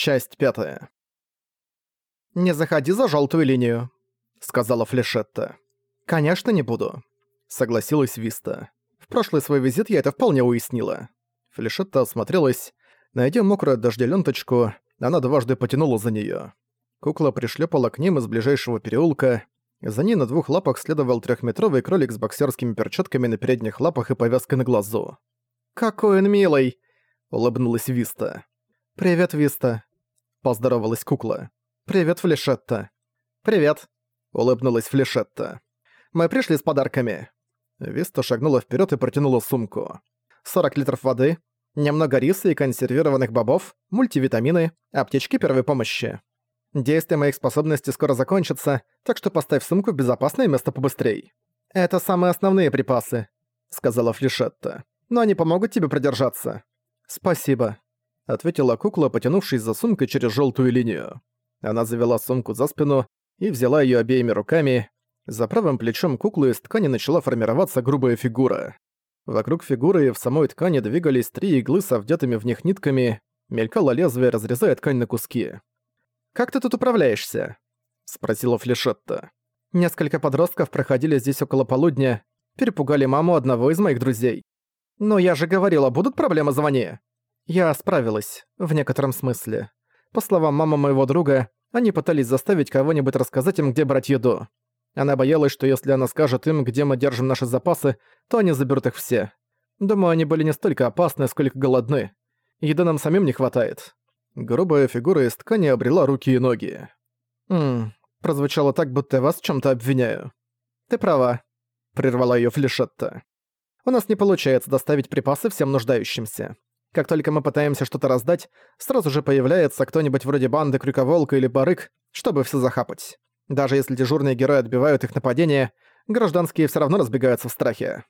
Часть пятая. «Не заходи за желтую линию», — сказала Флешетта. «Конечно, не буду», — согласилась Виста. «В прошлый свой визит я это вполне уяснила». Флешетта осмотрелась. Найдя мокрую от дождя ленточку, она дважды потянула за нее. Кукла пришлепала к ним из ближайшего переулка. За ней на двух лапах следовал трехметровый кролик с боксерскими перчатками на передних лапах и повязкой на глазу. «Какой он милый!» — улыбнулась Виста. «Привет, Виста», — поздоровалась кукла. «Привет, Флешетта». «Привет», — улыбнулась Флешетта. «Мы пришли с подарками». Виста шагнула вперед и протянула сумку. «40 литров воды, немного риса и консервированных бобов, мультивитамины, аптечки первой помощи. Действие моих способностей скоро закончится, так что поставь сумку в безопасное место побыстрей. Это самые основные припасы», — сказала Флешетта. «Но они помогут тебе продержаться». «Спасибо», — ответила кукла, потянувшись за сумкой через желтую линию. Она завела сумку за спину и взяла ее обеими руками. За правым плечом куклы из ткани начала формироваться грубая фигура. Вокруг фигуры и в самой ткани двигались три иглы со вдетыми в них нитками, мелькало лезвие, разрезая ткань на куски. «Как ты тут управляешься?» — спросила Флешетта. «Несколько подростков проходили здесь около полудня, перепугали маму одного из моих друзей. Но я же говорила, будут проблемы звони. Я справилась, в некотором смысле. По словам мамы моего друга, они пытались заставить кого-нибудь рассказать им, где брать еду. Она боялась, что если она скажет им, где мы держим наши запасы, то они заберут их все. Думаю, они были не столько опасны, сколько голодны. Еды нам самим не хватает. Грубая фигура из ткани обрела руки и ноги. «Ммм, прозвучало так, будто я вас в чем то обвиняю». «Ты права», — прервала ее Флешетта. «У нас не получается доставить припасы всем нуждающимся. Как только мы пытаемся что-то раздать, сразу же появляется кто-нибудь вроде банды Крюковолка или Барык, чтобы все захапать. Даже если дежурные герои отбивают их нападение, гражданские все равно разбегаются в страхе.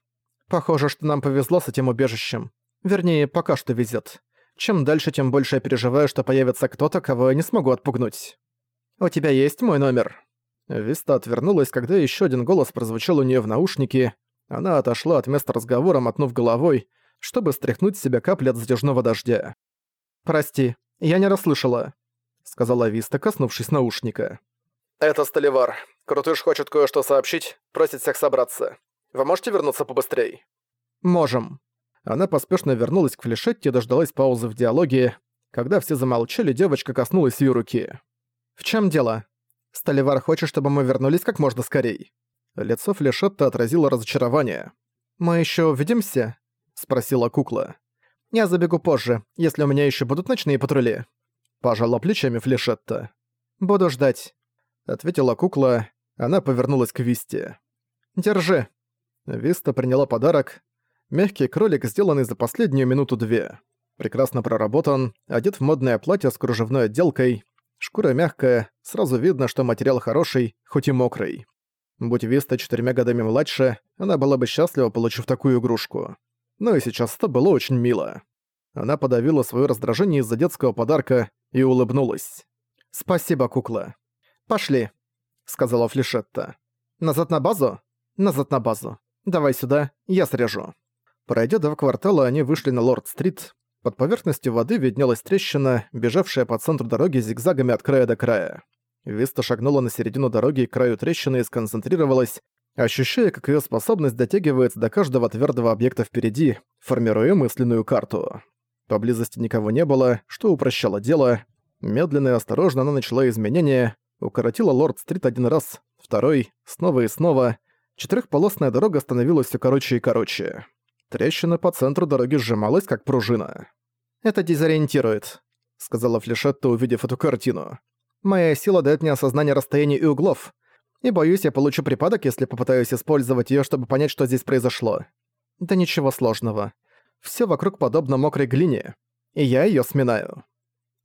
Похоже, что нам повезло с этим убежищем. Вернее, пока что везет. Чем дальше, тем больше я переживаю, что появится кто-то, кого я не смогу отпугнуть. «У тебя есть мой номер?» Виста отвернулась, когда еще один голос прозвучал у нее в наушнике. Она отошла от места разговора, мотнув головой, чтобы стряхнуть с себя капли от затяжного дождя. «Прости, я не расслышала», — сказала Виста, коснувшись наушника. «Это Столивар. Крутыш хочет кое-что сообщить, просит всех собраться. Вы можете вернуться побыстрей?» «Можем». Она поспешно вернулась к флешетте и дождалась паузы в диалоге. Когда все замолчали, девочка коснулась ее руки. «В чем дело? Столивар хочет, чтобы мы вернулись как можно скорей». Лицо флешетта отразило разочарование. «Мы еще увидимся?» Спросила кукла. «Я забегу позже, если у меня еще будут ночные патрули». Пожала плечами Флешетта. «Буду ждать», — ответила кукла. Она повернулась к Висте. «Держи». Виста приняла подарок. Мягкий кролик, сделанный за последнюю минуту-две. Прекрасно проработан, одет в модное платье с кружевной отделкой. Шкура мягкая, сразу видно, что материал хороший, хоть и мокрый. Будь Виста четырьмя годами младше, она была бы счастлива, получив такую игрушку но и сейчас это было очень мило. Она подавила свое раздражение из-за детского подарка и улыбнулась. «Спасибо, кукла. Пошли», — сказала Флешетта. «Назад на базу? Назад на базу. Давай сюда, я срежу». Пройдя два квартала, они вышли на Лорд-стрит. Под поверхностью воды виднелась трещина, бежавшая по центру дороги зигзагами от края до края. Виста шагнула на середину дороги к краю трещины и сконцентрировалась, ощущая, как ее способность дотягивается до каждого твердого объекта впереди, формируя мысленную карту. Поблизости никого не было, что упрощало дело. Медленно и осторожно она начала изменения, укоротила Лорд-стрит один раз, второй, снова и снова. Четырехполосная дорога становилась все короче и короче. Трещина по центру дороги сжималась, как пружина. «Это дезориентирует», — сказала Флешетта, увидев эту картину. «Моя сила дает мне осознание расстояний и углов, и боюсь, я получу припадок, если попытаюсь использовать её, чтобы понять, что здесь произошло. Да ничего сложного. Всё вокруг подобно мокрой глине, и я её сминаю».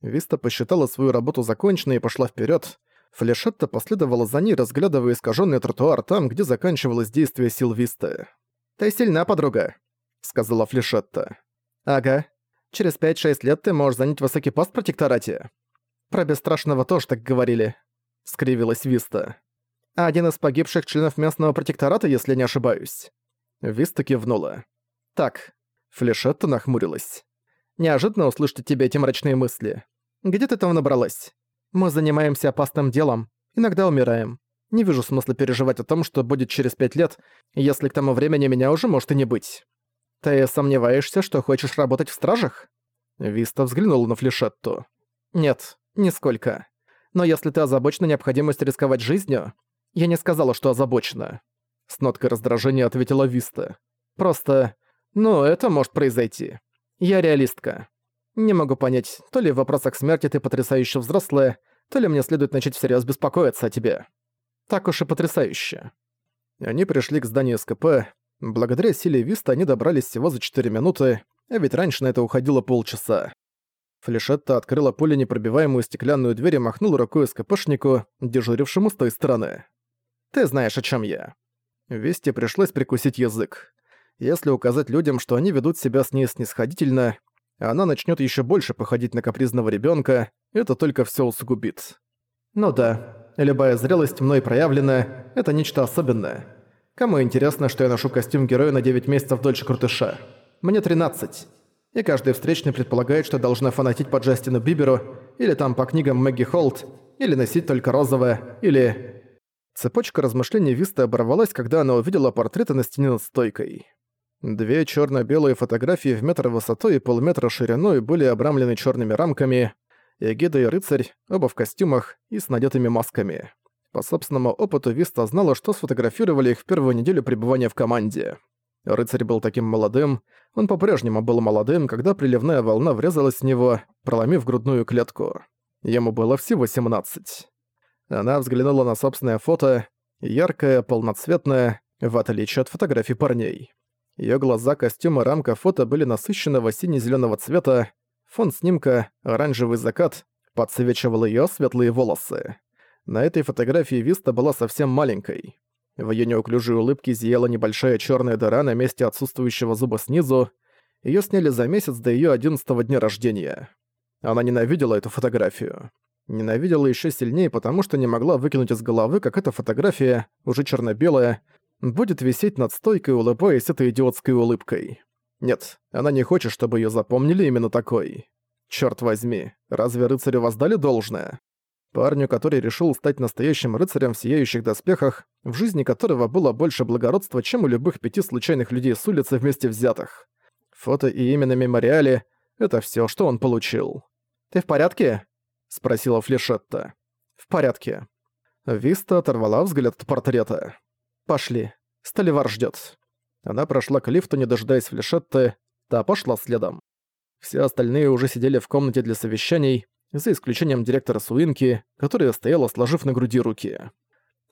Виста посчитала свою работу законченной и пошла вперёд. Флешетта последовала за ней, разглядывая искажённый тротуар там, где заканчивалось действие сил Висты. «Ты сильна, подруга», — сказала Флешетта. «Ага. Через 5-6 лет ты можешь занять высокий пост в протекторате». «Про бесстрашного тоже так говорили», — скривилась Виста. Один из погибших членов местного протектората, если не ошибаюсь». Виста кивнула. «Так». Флешетта нахмурилась. «Неожиданно услышать от тебя эти мрачные мысли. Где ты там набралась? Мы занимаемся опасным делом, иногда умираем. Не вижу смысла переживать о том, что будет через пять лет, если к тому времени меня уже может и не быть. Ты сомневаешься, что хочешь работать в стражах? Виста взглянул на Флешетту. Нет, нисколько. Но если ты озабочена необходимостью рисковать жизнью, я не сказала, что озабочена. С ноткой раздражения ответила Виста. Просто, ну, это может произойти. Я реалистка. Не могу понять, то ли в вопросах смерти ты потрясающе взрослая, то ли мне следует начать всерьез беспокоиться о тебе. Так уж и потрясающе. Они пришли к зданию СКП. Благодаря силе Виста они добрались всего за 4 минуты, а ведь раньше на это уходило полчаса. Флешетта открыла пуленепробиваемую стеклянную дверь и махнула рукой СКПшнику, дежурившему с той стороны. «Ты знаешь, о чем я». Весте пришлось прикусить язык. Если указать людям, что они ведут себя с ней снисходительно, она начнет еще больше походить на капризного ребенка, это только все усугубит. Ну да, любая зрелость мной проявленная – это нечто особенное. Кому интересно, что я ношу костюм героя на 9 месяцев дольше крутыша? Мне 13. И каждый встречный предполагает, что должна фанатить по Джастину Биберу, или там по книгам Мэгги Холт, или носить только розовое, или... Цепочка размышлений Висты оборвалась, когда она увидела портреты на стене над стойкой. Две черно-белые фотографии в метр высотой и полметра шириной были обрамлены черными рамками. Эгида и рыцарь, оба в костюмах и с надетыми масками. По собственному опыту Виста знала, что сфотографировали их в первую неделю пребывания в команде. Рыцарь был таким молодым, он по-прежнему был молодым, когда приливная волна врезалась в него, проломив грудную клетку. Ему было всего 17. Она взглянула на собственное фото, яркое, полноцветное, в отличие от фотографий парней. Её глаза, костюм и рамка фото были насыщенного сине-зелёного цвета, фон снимка, оранжевый закат, подсвечивал её светлые волосы. На этой фотографии Виста была совсем маленькой. В её неуклюжей улыбке зияла небольшая чёрная дыра на месте отсутствующего зуба снизу. Её сняли за месяц до её одиннадцатого дня рождения. Она ненавидела эту фотографию. Ненавидела ещё сильнее, потому что не могла выкинуть из головы, как эта фотография, уже чёрно-белая, будет висеть над стойкой, улыбаясь этой идиотской улыбкой. Нет, она не хочет, чтобы её запомнили именно такой. Чёрт возьми, разве рыцарю воздали должное? Парню, который решил стать настоящим рыцарем в сияющих доспехах, в жизни которого было больше благородства, чем у любых пяти случайных людей с улицы вместе взятых. Фото и имя на мемориале — это всё, что он получил. «Ты в порядке?» — спросила Флешетта. «В порядке». Виста оторвала взгляд от портрета. «Пошли. Столивар ждёт». Она прошла к лифту, не дожидаясь Флешетты, та пошла следом. Все остальные уже сидели в комнате для совещаний, за исключением директора Суинки, которая стояла, сложив на груди руки.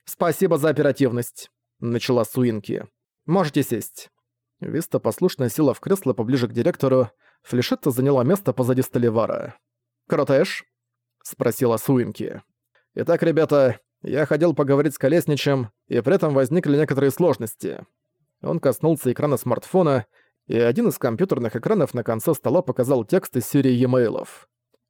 «Спасибо за оперативность», — начала Суинки. «Можете сесть». Виста послушно села в кресло поближе к директору, Флешетта заняла место позади Столивара. «Кротеш?» — спросила Суинки. «Итак, ребята, я хотел поговорить с Колесничем, и при этом возникли некоторые сложности. Он коснулся экрана смартфона, и один из компьютерных экранов на конце стола показал текст из серии e-mail'ов.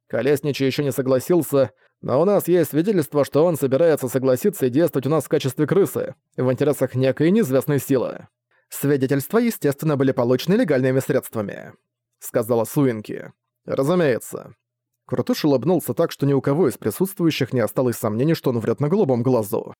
Колеснич еще не согласился, но у нас есть свидетельство, что он собирается согласиться и действовать у нас в качестве крысы, в интересах некой неизвестной силы. Свидетельства, естественно, были получены легальными средствами, сказала Суинки. Разумеется. Крутыш улыбнулся так, что ни у кого из присутствующих не осталось сомнений, что он врет на голубом глазу.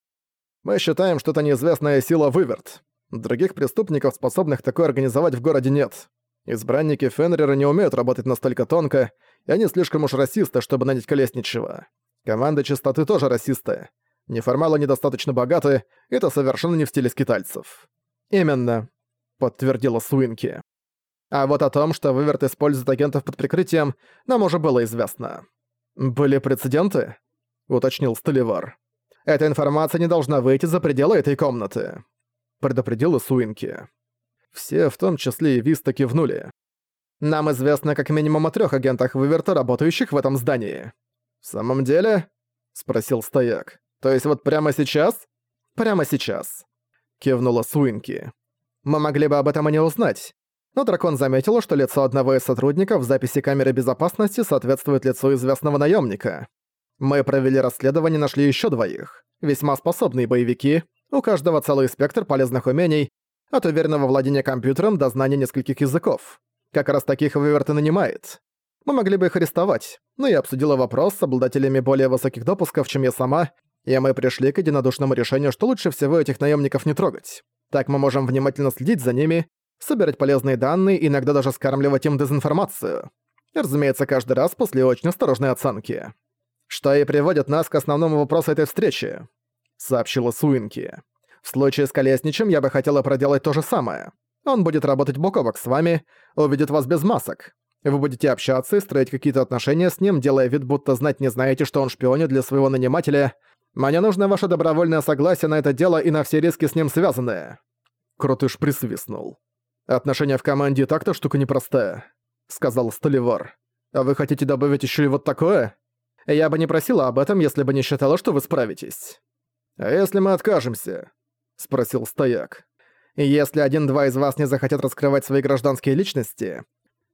«Мы считаем, что это неизвестная сила выверт. Других преступников, способных такое организовать в городе, нет. Избранники Фенрера не умеют работать настолько тонко, и они слишком уж расисты, чтобы нанять колесничего. Команда чистоты тоже расисты. Неформалы недостаточно богаты, это совершенно не в стиле скитальцев». «Именно», — подтвердила Суинки. А вот о том, что Выверт использует агентов под прикрытием, нам уже было известно. «Были прецеденты?» — уточнил Столивар. «Эта информация не должна выйти за пределы этой комнаты», — предупредила Суинки. Все, в том числе и Виста, кивнули. «Нам известно как минимум о трёх агентах Выверта, работающих в этом здании». «В самом деле?» — спросил стояк. «То есть вот прямо сейчас?» «Прямо сейчас», — кивнула Суинки. «Мы могли бы об этом и не узнать, но дракон заметил, что лицо одного из сотрудников в записи камеры безопасности соответствует лицу известного наемника. Мы провели расследование нашли еще двоих. Весьма способные боевики, у каждого целый спектр полезных умений, от уверенного владения компьютером до знания нескольких языков. Как раз таких Виверт и нанимает. Мы могли бы их арестовать, но я обсудила вопрос с обладателями более высоких допусков, чем я сама, и мы пришли к единодушному решению, что лучше всего этих наемников не трогать. Так мы можем внимательно следить за ними, собирать полезные данные иногда даже скармливать им дезинформацию. Разумеется, каждый раз после очень осторожной оценки. Что и приводит нас к основному вопросу этой встречи, сообщила Суинки. В случае с Колесничем я бы хотела проделать то же самое. Он будет работать бок о бок с вами, увидит вас без масок. Вы будете общаться и строить какие-то отношения с ним, делая вид, будто знать не знаете, что он шпионит для своего нанимателя. Мне нужно ваше добровольное согласие на это дело и на все риски с ним связанные». Крутыш присвистнул. «Отношения в команде так-то штука непростая», — сказал Столивар. «А вы хотите добавить еще и вот такое? Я бы не просила об этом, если бы не считала, что вы справитесь». «А если мы откажемся?» — спросил Стояк. «Если один-два из вас не захотят раскрывать свои гражданские личности,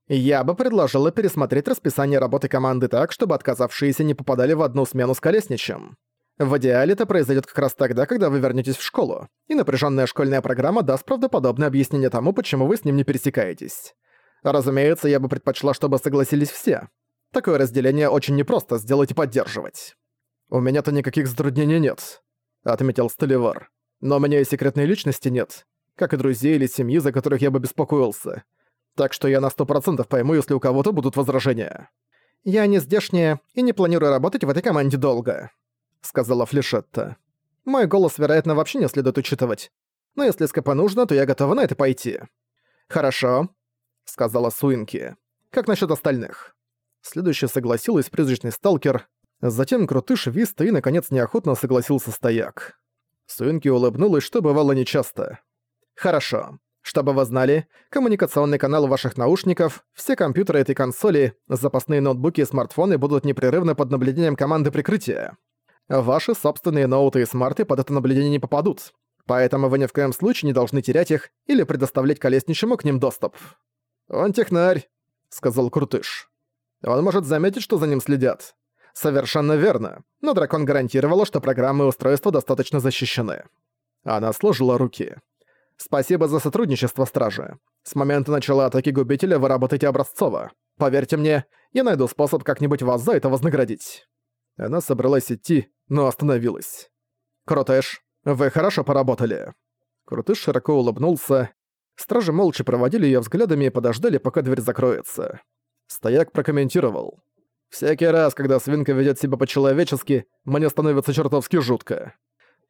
я бы предложила пересмотреть расписание работы команды так, чтобы отказавшиеся не попадали в одну смену с Колесничем. В идеале это произойдет как раз тогда, когда вы вернетесь в школу, и напряженная школьная программа даст правдоподобное объяснение тому, почему вы с ним не пересекаетесь. Разумеется, я бы предпочла, чтобы согласились все. Такое разделение очень непросто сделать и поддерживать. «У меня-то никаких затруднений нет», — отметил Столивар. «Но у меня и секретной личности нет, как и друзей или семьи, за которых я бы беспокоился так что я на сто процентов пойму, если у кого-то будут возражения. «Я не здешняя и не планирую работать в этой команде долго», — сказала Флешетта. «Мой голос, вероятно, вообще не следует учитывать. Но если СКП нужно, то я готова на это пойти». «Хорошо», — сказала Суинки. «Как насчет остальных?» Следующий согласилась призрачный сталкер, затем Крутыш, Виста и, наконец, неохотно согласился Стояк. Суинки улыбнулась, что бывало нечасто. «Хорошо. Чтобы вы знали, коммуникационный канал ваших наушников, все компьютеры этой консоли, запасные ноутбуки и смартфоны будут непрерывно под наблюдением команды прикрытия. Ваши собственные ноуты и смарты под это наблюдение не попадут, поэтому вы ни в коем случае не должны терять их или предоставлять колесничему к ним доступ. «Он технарь», — сказал Крутыш. «Он может заметить, что за ним следят». «Совершенно верно, но дракон гарантировал, что программы и устройства достаточно защищены». Она сложила руки. Спасибо за сотрудничество, стражи. С момента начала атаки губителя вы работаете образцово. Поверьте мне, я найду способ как-нибудь вас за это вознаградить». Она собралась идти, но остановилась. «Крутыш, вы хорошо поработали». Крутыш широко улыбнулся. Стражи молча проводили её взглядами и подождали, пока дверь закроется. Стояк прокомментировал. «Всякий раз, когда свинка ведёт себя по-человечески, мне становится чертовски жутко».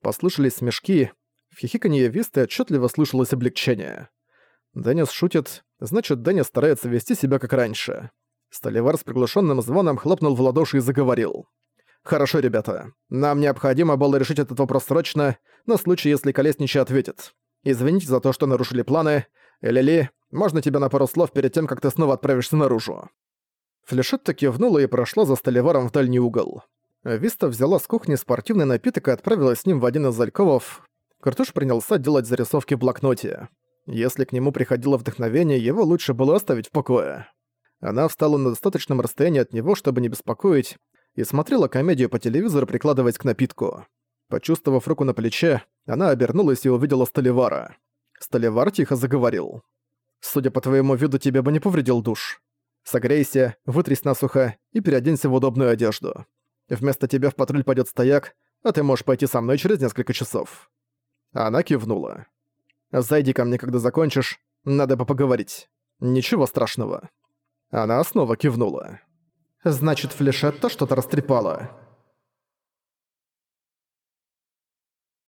Послышались смешки, в хихиканье Висты отчетливо слышалось облегчение. Деннис шутит, значит, Деннис старается вести себя как раньше. Столивар с приглушенным звоном хлопнул в ладоши и заговорил. «Хорошо, ребята. Нам необходимо было решить этот вопрос срочно, на случай, если Колесничий ответит. Извините за то, что нарушили планы. Лили, можно тебя на пару слов перед тем, как ты снова отправишься наружу?» Флешетта кивнула и прошла за Столиваром в дальний угол. Виста взяла с кухни спортивный напиток и отправилась с ним в один из зальковов. Картуш принялся делать зарисовки в блокноте. Если к нему приходило вдохновение, его лучше было оставить в покое. Она встала на достаточном расстоянии от него, чтобы не беспокоить, и смотрела комедию по телевизору, прикладываясь к напитку. Почувствовав руку на плече, она обернулась и увидела Столивара. Столивар тихо заговорил. «Судя по твоему виду, тебе бы не повредил душ. Согрейся, вытрись насухо и переоденься в удобную одежду. Вместо тебя в патруль пойдет стояк, а ты можешь пойти со мной через несколько часов. Она кивнула. «Зайди ко мне, когда закончишь. Надо бы поговорить. Ничего страшного». Она снова кивнула. «Значит, Флешетта что-то растрепала».